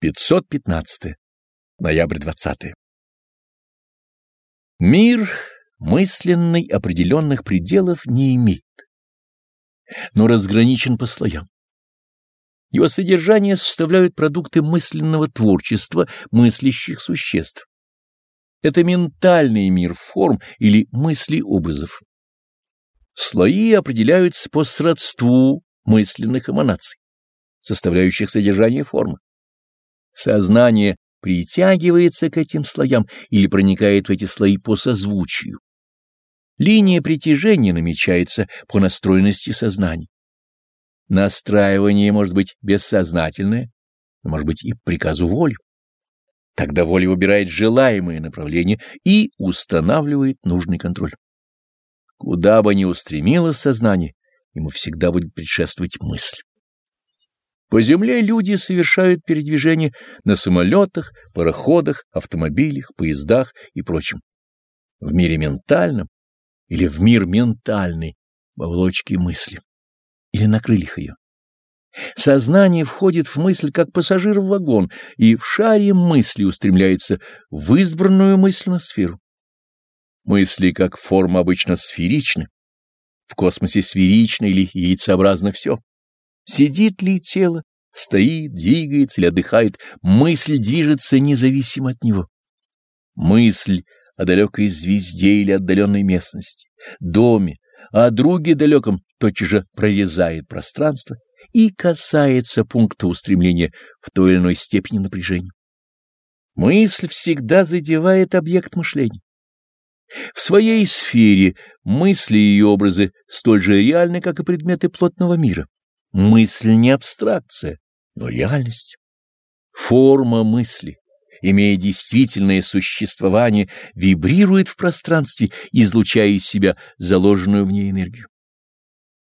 515. Ноябрь 20. Мир мысленный определенных пределов не имеет, но разграничен по слоям. Его содержание составляют продукты мысленного творчества мыслящих существ. Это ментальный мир форм или мысли-образов. Слои определяются по сродству мысленных эманаций, составляющих содержание формы. Сознание притягивается к этим слоям или проникает в эти слои по созвучию. Линия притяжения намечается по настроенности сознания. Настраивание может быть бессознательное, но может быть и приказу воли. Тогда воля выбирает желаемое направление и устанавливает нужный контроль. Куда бы ни устремилось сознание, ему всегда будет предшествовать мысль. По земле люди совершают передвижение на самолетах, пароходах, автомобилях, поездах и прочем. В мире ментальном или в мир ментальный в оболочке мысли или на крыльях ее. Сознание входит в мысль как пассажир в вагон и в шаре мысли устремляется в избранную мысленную сферу. Мысли как форма обычно сферичны. В космосе сферично или яйцеобразно все. Сидит ли тело, стоит, двигается или отдыхает, мысль движется независимо от него. Мысль о далекой звезде или отдаленной местности, доме, о друге далеком тотчас же прорезает пространство и касается пункта устремления в той или иной степени напряжения. Мысль всегда задевает объект мышления. В своей сфере мысли и образы столь же реальны, как и предметы плотного мира. Мысль не абстракция, но реальность. Форма мысли, имея действительное существование, вибрирует в пространстве, излучая из себя заложенную в ней энергию.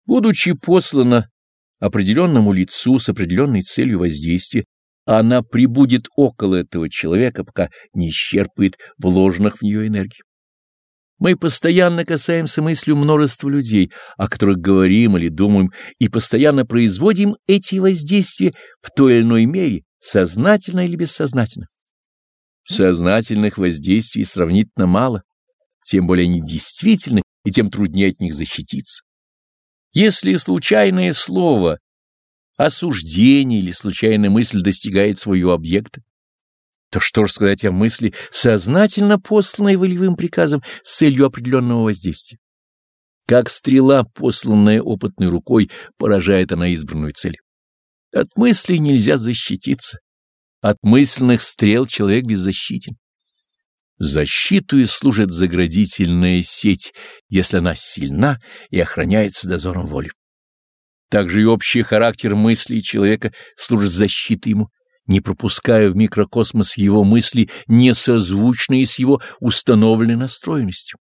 Будучи послана определенному лицу с определенной целью воздействия, она прибудет около этого человека, пока не исчерпает вложенных в нее энергии. Мы постоянно касаемся мыслью множества людей, о которых говорим или думаем, и постоянно производим эти воздействия в той или иной мере, сознательно или бессознательно. Сознательных воздействий сравнительно мало, тем более они действительны, и тем труднее от них защититься. Если случайное слово, осуждение или случайная мысль достигает своего объекта, то что же сказать о мысли, сознательно посланной волевым приказом с целью определенного воздействия? Как стрела, посланная опытной рукой, поражает она избранную цель. От мысли нельзя защититься. От мысленных стрел человек беззащитен. Защиту и служит заградительная сеть, если она сильна и охраняется дозором воли. Также и общий характер мыслей человека служит защитой ему не пропуская в микрокосмос его мысли, несозвучные с его установленной настроенностью.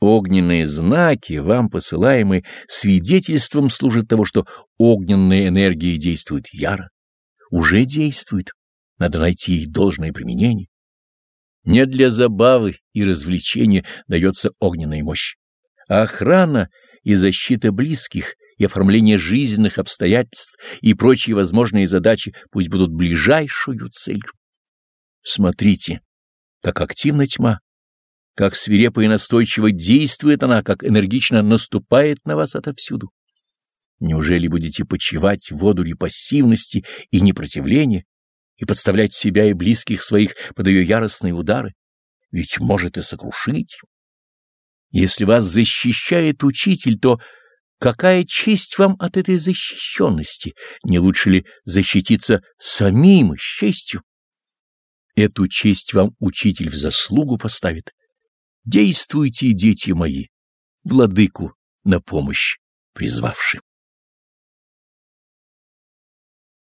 Огненные знаки, вам посылаемые, свидетельством служат того, что огненная энергия действует яро, уже действует, надо найти ей должное применение. Не для забавы и развлечения дается огненная мощь, а охрана и защита близких — и оформление жизненных обстоятельств и прочие возможные задачи пусть будут ближайшую целью. Смотрите, как активна тьма, как свирепо и настойчиво действует она, как энергично наступает на вас отовсюду. Неужели будете почивать в одуре пассивности и непротивления и подставлять себя и близких своих под ее яростные удары? Ведь может и сокрушить. Если вас защищает учитель, то Какая честь вам от этой защищенности? Не лучше ли защититься самим с честью? Эту честь вам учитель в заслугу поставит. Действуйте, дети мои, владыку на помощь призвавши.